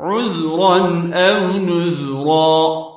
عُذْرًا أَوْ نُذْرًا.